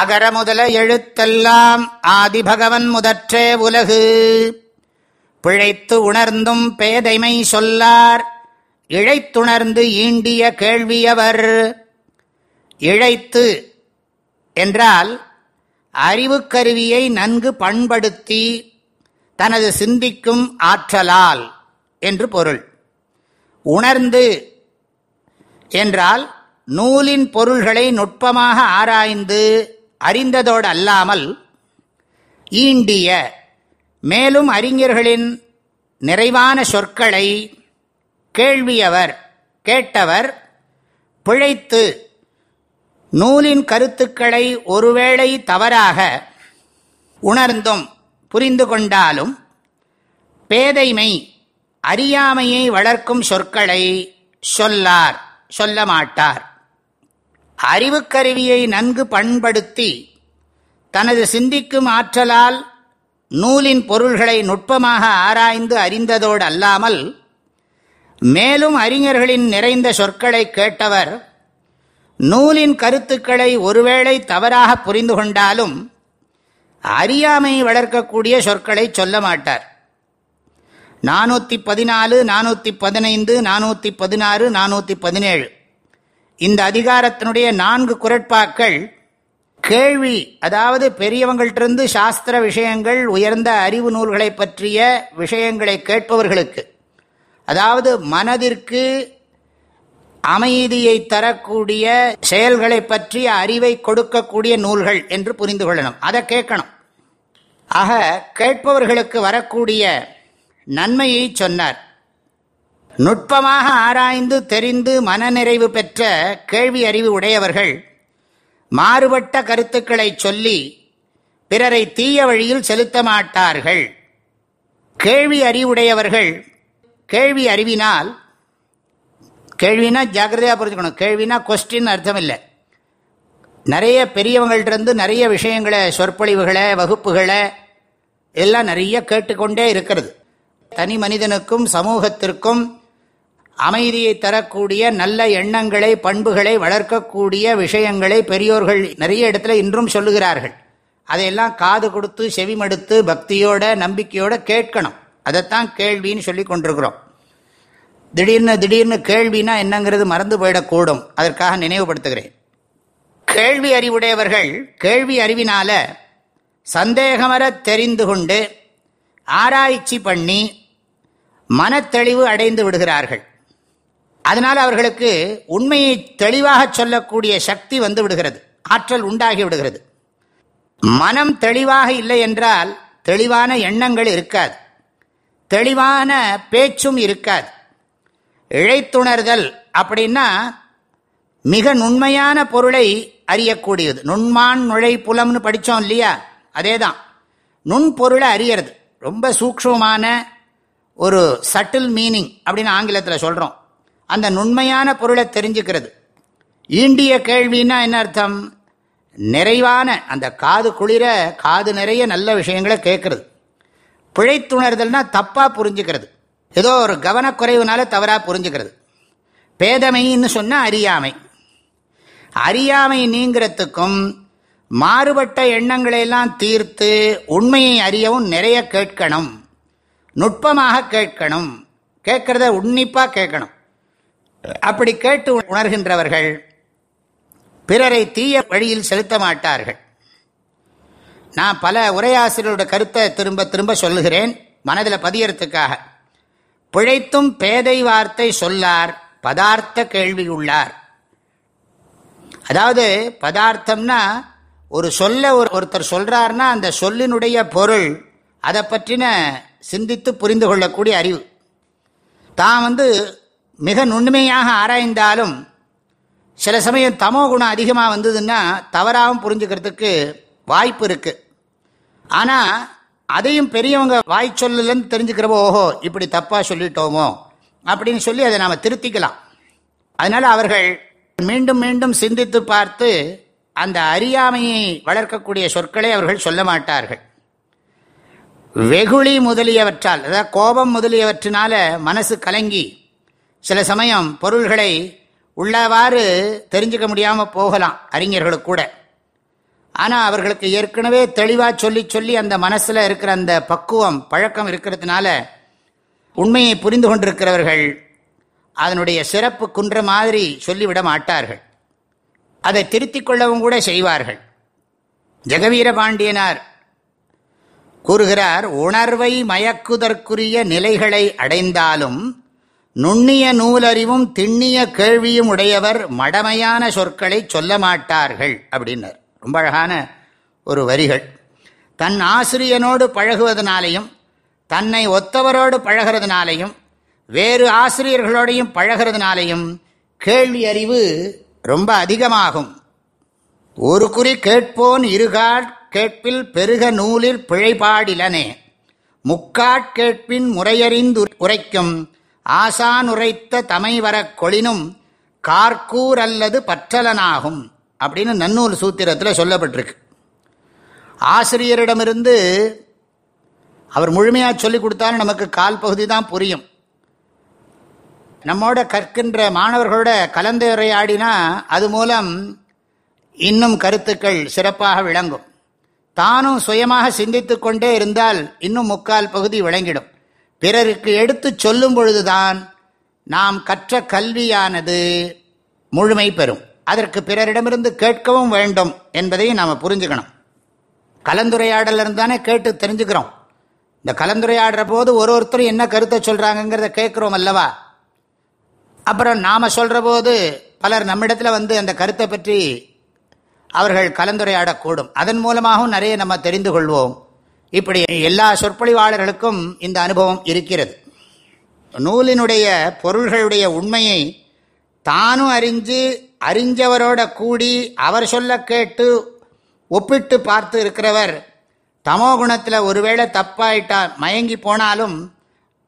அகர முதல எழுத்தெல்லாம் ஆதிபகவன் முதற்றே உலகு. பிழைத்து உணர்ந்தும் பேதைமை சொல்லார். இழைத்துணர்ந்து ஈண்டிய கேள்வியவர். இழைத்து என்றால் அறிவுக்கருவியை நன்கு பண்படுத்தி தனது சிந்திக்கும் ஆற்றலால் என்று பொருள். உணர்ந்து என்றால் நூலின் பொருள்களை நுட்பமாக ஆராய்ந்து அறிந்ததோடு அல்லாமல் ஈண்டிய மேலும் அறிஞர்களின் நிறைவான சொற்களை கேள்வியவர் கேட்டவர் பிழைத்து நூலின் கருத்துக்களை ஒருவேளை தவறாக உணர்ந்தும் புரிந்து கொண்டாலும் பேதைமை அறியாமையை வளர்க்கும் சொற்களை சொல்லார் சொல்ல மாட்டார். அறிவுக்கருவியை நன்கு பண்படுத்தி தனது சிந்திக்கும் ஆற்றலால் நூலின் பொருள்களை நுட்பமாக ஆராய்ந்து அறிந்ததோடு அல்லாமல் மேலும் அறிஞர்களின் நிறைந்த சொற்களை கேட்டவர் நூலின் கருத்துக்களை ஒருவேளை தவறாக புரிந்து கொண்டாலும் அறியாமை வளர்க்கக்கூடிய சொற்களை சொல்ல மாட்டார். நானூற்றி பதினாலு நானூற்றி பதினைந்து நானூற்றி பதினாறு நானூற்றி பதினேழு. இந்த அதிகாரத்தினுடைய நான்கு குரட்பாக்கள் கேள்வி அதாவது பெரியவங்கள்டிருந்து சாஸ்திர விஷயங்கள் உயர்ந்த அறிவு நூல்களை பற்றிய விஷயங்களை கேட்பவர்களுக்கு அதாவது மனதிற்கு அமைதியை தரக்கூடிய செயல்களை பற்றிய அறிவை கொடுக்கக்கூடிய நூல்கள் என்று புரிந்து கொள்ளணும். அதை கேட்கணும். ஆக கேட்பவர்களுக்கு வரக்கூடிய நன்மையை சொன்னார். நுட்பமாக ஆராய்ந்து தெரிந்து மனநிறைவு பெற்ற கேள்வி அறிவு உடையவர்கள் மாறுபட்ட கருத்துக்களை சொல்லி பிறரை தீய வழியில் செலுத்த மாட்டார்கள். கேள்வி அறிவுடையவர்கள் கேள்வி அறிவினால் கேள்வினா ஜாக்கிரதையாக புரிஞ்சுக்கணும். கேள்வினா கொஸ்டின் அர்த்தம் இல்லை நிறைய பெரியவங்கள்டிருந்து நிறைய விஷயங்களை சொற்பொழிவுகளை வகுப்புகளை எல்லாம் நிறைய கேட்டுக்கொண்டே இருக்கிறது. தனி மனிதனுக்கும் சமூகத்திற்கும் அமைதியை தரக்கூடிய நல்ல எண்ணங்களை பண்புகளை வளர்க்கக்கூடிய விஷயங்களை பெரியோர்கள் நிறைய இடத்துல இன்றும் சொல்லுகிறார்கள். அதையெல்லாம் காது கொடுத்து செவிமடுத்து பக்தியோட நம்பிக்கையோட கேட்கணும். அதைத்தான் கேள்வின்னு சொல்லி கொண்டிருக்கிறோம். திடீர்னு திடீர்னு கேள்வினா என்னங்கிறது மறந்து போயிடக்கூடும். அதற்காக நினைவுபடுத்துகிறேன். கேள்வி அறிவுடையவர்கள் கேள்வி அறிவினால சந்தேகமர தெரிந்து கொண்டு ஆராய்ச்சி பண்ணி மனத்தெளிவு அடைந்து விடுகிறார்கள். அதனால் அவர்களுக்கு உண்மையை தெளிவாக சொல்லக்கூடிய சக்தி வந்து விடுகிறது. ஆற்றல் உண்டாகி விடுகிறது. மனம் தெளிவாக இல்லை என்றால் தெளிவான எண்ணங்கள் இருக்காது. தெளிவான பேச்சும் இருக்காது. இழைத்துணர்தல் அப்படின்னா மிக நுண்மையான பொருளை அறியக்கூடியது. நுண்மான் நுழை புலம்னு படித்தோம் இல்லையா? அதே தான் நுண்பொருளை அறியறது. ரொம்ப சூக்ஷமான ஒரு சட்டில் மீனிங் அப்படின்னு ஆங்கிலத்தில் சொல்கிறோம் அந்த நுண்மையான பொருளை தெரிஞ்சுக்கிறது. ஈண்டிய கேள்வின்னா என்ன அர்த்தம்? நிறைவான அந்த காது குளிர காது நிறைய நல்ல விஷயங்களை கேட்கறது. பிழைத்துணர்தல்னா தப்பாக புரிஞ்சுக்கிறது. ஏதோ ஒரு கவனக்குறைவுனால தவறாக புரிஞ்சுக்கிறது. பேதமைன்னு சொன்னால் அறியாமை. அறியாமை நீங்கிறதுக்கும் மாறுபட்ட எண்ணங்களையெல்லாம் தீர்த்து உண்மையை அறியவும் நிறைய கேட்கணும். நுட்பமாக கேட்கணும். கேட்கறத உன்னிப்பாக கேட்கணும். அப்படி கேட்டு உணர்கின்றவர்கள் பிறரை தீய வழியில் செலுத்த மாட்டார்கள். நான் பல உரையாசிரியரோட கருத்தை திரும்ப திரும்ப சொல்லுகிறேன். மனதில் பதியறதுக்காக. பிழைத்தும் பேதை வார்த்தை சொல்லார் பதார்த்த கேள்வி உள்ளார். அதாவது பதார்த்தம்னா ஒரு சொல்ல ஒரு ஒருத்தர் சொல்கிறார்னா அந்த சொல்லினுடைய பொருள் அதை பற்றின சிந்தித்து புரிந்து கொள்ளக்கூடிய அறிவு. தான் வந்து மிக நுண்மையாக ஆராய்ந்தாலும் சில சமயம் தமோ குணம் அதிகமாக வந்ததுன்னா தவறாகவும் புரிஞ்சுக்கிறதுக்கு வாய்ப்பு இருக்குது ஆனால் அதையும் பெரியவங்க வாய் சொல்லலன்னு தெரிஞ்சுக்கிறப்போ ஓஹோ இப்படி தப்பாக சொல்லிட்டோமோ அப்படின்னு சொல்லி அதை நாம் திருத்திக்கலாம். அதனால் அவர்கள் மீண்டும் மீண்டும் சிந்தித்து பார்த்து அந்த அறியாமையை வளர்க்கக்கூடிய சொற்களை அவர்கள் சொல்ல மாட்டார்கள். வெகுளி முதலியவற்றால் அதாவது கோபம் முதலியவற்றினால மனசு கலங்கி சில சமயம் பொருள்களை உள்ளவாறு தெரிஞ்சுக்க முடியாமல் போகலாம் அறிஞர்களுக்கு கூட. ஆனால் அவர்களுக்கு ஏற்கனவே தெளிவாக சொல்லி சொல்லி அந்த மனசில் இருக்கிற அந்த பக்குவம் பழக்கம் இருக்கிறதுனால உண்மையை புரிந்து கொண்டிருக்கிறவர்கள் அதனுடைய சிறப்பு குன்ற மாதிரி சொல்லிவிட மாட்டார்கள். அதை திருத்திக் கொள்ளவும் கூட செய்வார்கள். ஜெகவீர பாண்டியனார் கூறுகிறார் உணர்வை மயக்குதற்குரிய நிலைகளை அடைந்தாலும் நுண்ணிய நூலறிவும் திண்ணிய கேள்வியும் உடையவர் மடமையான சொற்களை சொல்ல மாட்டார்கள் அப்படின்னர். ரொம்ப அழகான ஒரு வரிகள். தன் ஆசிரியனோடு பழகுவதனாலையும் தன்னை ஒத்தவரோடு பழகிறதுனாலையும் வேறு ஆசிரியர்களோடையும் பழகிறதுனாலையும் கேள்வி அறிவு ரொம்ப அதிகமாகும். ஒரு குறி கேட்போன் இருகாட் கேட்பில் பெருக நூலில் பிழைபாடிலனே முக்காட் கேட்பின் முறையறிந்து உரைக்கும் ஆசான் உரைத்த தமை வரக் கொளினும் கார்கூர் அல்லது பற்றலனாகும் அப்படின்னு நன்னூல் சூத்திரத்தில் சொல்லப்பட்டிருக்கு. ஆசிரியரிடமிருந்து அவர் முழுமையாக சொல்லிக் கொடுத்தாலும் நமக்கு கால் பகுதி தான் புரியும். நம்மோட கற்கின்ற மாணவர்களோட கலந்துரையாடினா அது மூலம் இன்னும் கருத்துக்கள் சிறப்பாக விளங்கும். தானும் சுயமாக சிந்தித்து கொண்டே இருந்தால் இன்னும் முக்கால் பகுதி விளங்கிடும். பிறருக்கு எடுத்து சொல்லும் பொழுதுதான் நாம் கற்ற கல்வியானது முழுமை பெறும். அதற்கு பிறரிடமிருந்து கேட்கவும் வேண்டும் என்பதையும் நாம் புரிஞ்சுக்கணும். கலந்துரையாடல் இருந்தானே கேட்டு தெரிஞ்சுக்கிறோம். இந்த கலந்துரையாடுற போது ஒரு ஒருத்தரும் என்ன கருத்தை சொல்கிறாங்கங்கிறத கேட்குறோம் அல்லவா? அப்புறம் நாம் சொல்கிற போது பலர் நம்மிடத்தில் வந்து அந்த கருத்தை பற்றி அவர்கள் கலந்துரையாடக்கூடும். அதன் மூலமாகவும் நிறைய நம்ம தெரிந்து கொள்வோம். இப்படி எல்லா சொற்பொழிவாளர்களுக்கும் இந்த அனுபவம் இருக்கிறது. நூலினுடைய பொருள்களுடைய உண்மையை தானும் அறிஞ்சு அறிஞ்சவரோட கூடி அவர் சொல்ல கேட்டு ஒப்பிட்டு பார்த்து இருக்கிறவர் தமோ குணத்தில் ஒருவேளை தப்பாயிட்டா மயங்கி போனாலும்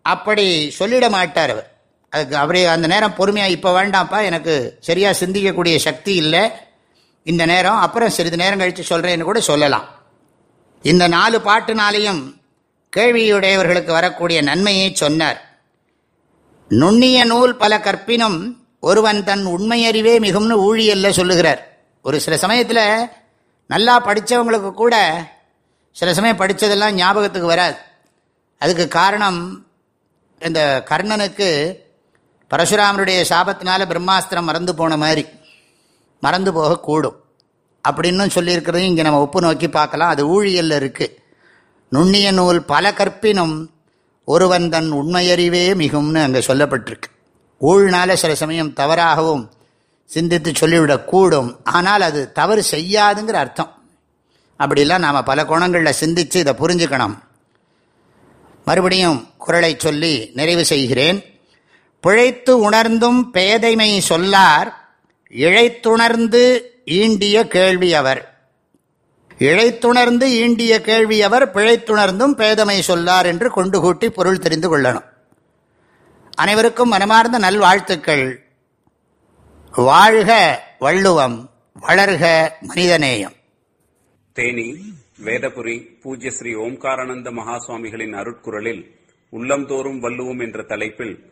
அப்படி சொல்லிட மாட்டார் அவர். அதுக்கு அவரே அந்த நேரம் பொறுமையாக இப்போ வேண்டாம்ப்பா எனக்கு சரியாக சிந்திக்கக்கூடிய சக்தி இல்லை. இந்த நேரம் அப்புறம் சிறிது நேரம் கழித்து சொல்கிறேன்னு கூட சொல்லலாம். இந்த நாலு பாட்டுனாலையும் கேள்வியுடையவர்களுக்கு வரக்கூடிய நன்மையை சொன்னார். நுண்ணிய நூல் பல கற்பினும் ஒருவன் தன் உண்மையறிவே மிகும்னு ஊழியல்ல சொல்லுகிறார். ஒரு சில சமயத்தில் நல்லா படித்தவங்களுக்கு கூட சில சமயம் படித்ததெல்லாம் ஞாபகத்துக்கு வராது. அதுக்கு காரணம் இந்த கர்ணனுக்கு பரசுராமருடைய சாபத்தினால பிரம்மாஸ்திரம் மறந்து போன மாதிரி மறந்து போகக்கூடும். அப்படின்னு சொல்லியிருக்கிறதையும் இங்கே நம்ம ஒப்பு நோக்கி பார்க்கலாம். அது ஊழியல் இருக்குது நுண்ணிய நூல் பல கற்பினும் ஒருவன் தன் உண்மையறிவே மிகும்னு அங்கே சொல்லப்பட்டிருக்கு. ஊழ்னால சில சமயம் தவறாகவும் சிந்தித்து சொல்லிவிடக்கூடும் ஆனால் அது தவறு செய்யாதுங்கிற அர்த்தம். அப்படிலாம் நாம் பல கோணங்களில் சிந்தித்து இதை புரிஞ்சுக்கணும். மறுபடியும் குரலை சொல்லி நிறைவு செய்கிறேன். பிழைத்து உணர்ந்தும் பேதைமை சொல்லார் இழைத்துணர்ந்து ஈண்டிய கேள்வி அவர். இழைத்துணர்ந்து ஈண்டிய கேள்வி அவர் பிழைத்துணர்ந்தும் பேதமை சொல்லார் என்று கொண்டு கூட்டி பொருள் தெரிந்து கொள்ளணும். அனைவருக்கும் மனமார்ந்த நல்வாழ்த்துக்கள். வாழ்க வள்ளுவம் வளர்க மனிதநேயம். தேனி வேதபுரி பூஜ்ய ஸ்ரீ ஓம்காரானந்த மகாசுவாமிகளின் அருட்குரலில் உள்ளம்தோறும் வள்ளுவோம் என்ற தலைப்பில்